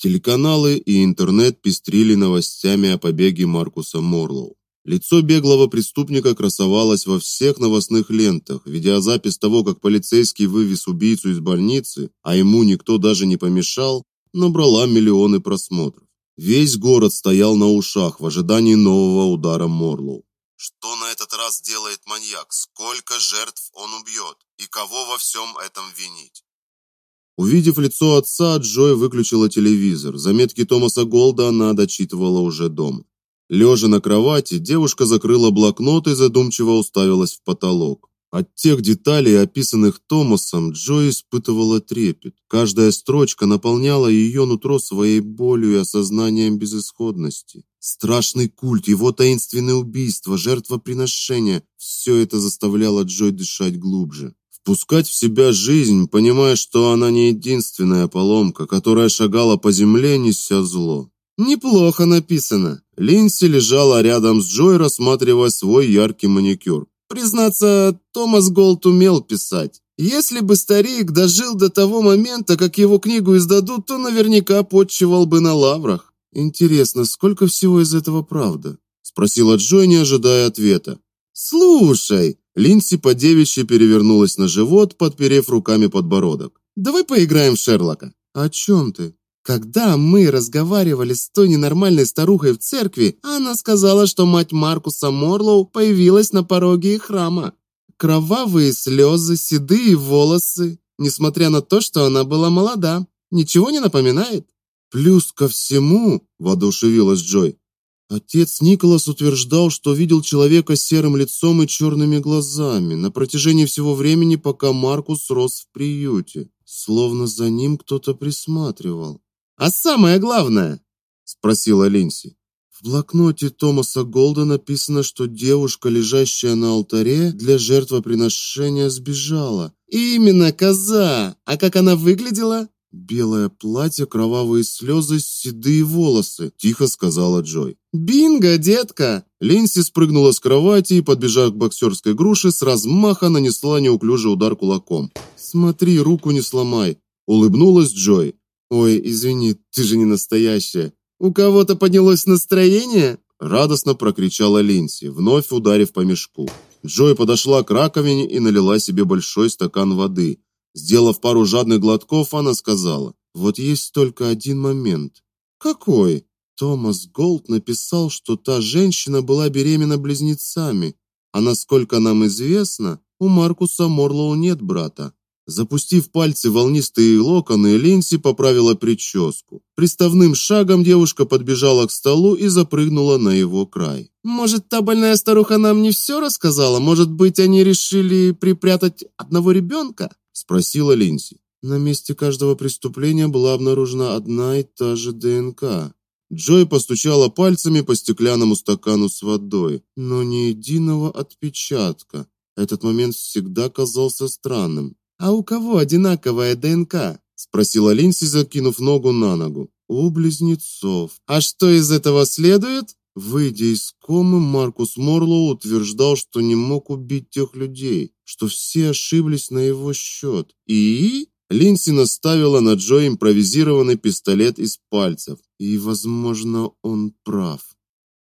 Телеканалы и интернет пестрили новостями о побеге Маркуса Морлоу. Лицо беглого преступника красовалось во всех новостных лентах. Видеозапись того, как полицейский вывез убийцу из больницы, а ему никто даже не помешал, набрала миллионы просмотров. Весь город стоял на ушах в ожидании нового удара Морлоу. Что на этот раз делает маньяк? Сколько жертв он убьет? И кого во всем этом винить? Увидев лицо отца, Джой выключила телевизор. Заметки Томаса Голда она дочитывала уже дома. Лежа на кровати, девушка закрыла блокнот и задумчиво уставилась в потолок. От тех деталей, описанных Томасом, Джой испытывала трепет. Каждая строчка наполняла ее нутро своей болью и осознанием безысходности. Страшный культ, его таинственные убийства, жертвоприношения все это заставляло Джой дышать глубже. Впускать в себя жизнь, понимая, что она не единственная поломка, которая шагала по земле, неся зло. Неплохо написано. Линси лежала рядом с Джой, рассматривая свой яркий маникюр. Признаться, Томас Голд умел писать. Если бы старик дожил до того момента, как его книгу издадут, то наверняка почивал бы на лаврах. Интересно, сколько всего из этого правда? спросила Джой, не ожидая ответа. Слушай, Линси по девичьи перевернулась на живот, подперев руками подбородок. Давай поиграем в Шерлока. О чем ты? Когда мы разговаривали с той ненормальной старухой в церкви, она сказала, что мать Маркуса Морлоу появилась на пороге их храма. Кровавые слезы, седые волосы, несмотря на то, что она была молода. Ничего не напоминает? Плюс ко всему, воодушевилась Джой. Отец Николас утверждал, что видел человека с серым лицом и черными глазами на протяжении всего времени, пока Маркус рос в приюте, словно за ним кто-то присматривал. А самое главное, спросила Линси. В блокноте Томаса Голда написано, что девушка, лежащая на алтаре для жертвоприношения, сбежала. Именно коза. А как она выглядела? Белое платье, кровавые слезы, седые волосы, тихо сказала Джой. Бинго, детка. Линси спрыгнула с кровати и, подбежав к боксерской груше, с размаха нанесла неуклюжий удар кулаком. Смотри, руку не сломай, улыбнулась Джой. Ой, извини, ты же не настоящая. У кого-то поднялось настроение? радостно прокричала Линси, вновь ударив по мешку. Джой подошла к раковине и налила себе большой стакан воды. Сделав пару жадных глотков, она сказала: "Вот есть только один момент". "Какой?" Томас Голд написал, что та женщина была беременна близнецами, а насколько нам известно, у Маркуса Морлоу нет брата. Запустив пальцы в волнистые локоны, Линси поправила прическу. Приставным шагом девушка подбежала к столу и запрыгнула на его край. Может, та больная старуха нам не все рассказала? Может быть, они решили припрятать одного ребенка?» – спросила Линси. На месте каждого преступления была обнаружена одна и та же ДНК. Джой постучала пальцами по стеклянному стакану с водой, но ни единого отпечатка. Этот момент всегда казался странным. А у кого одинаковая ДНК? спросила Линси, закинув ногу на ногу. У близнецов. А что из этого следует? Выйдя из комы, Маркус Морлоу утверждал, что не мог убить тех людей, что все ошиблись на его счет. И Линси наставила на Джо импровизированный пистолет из пальцев. И, возможно, он прав.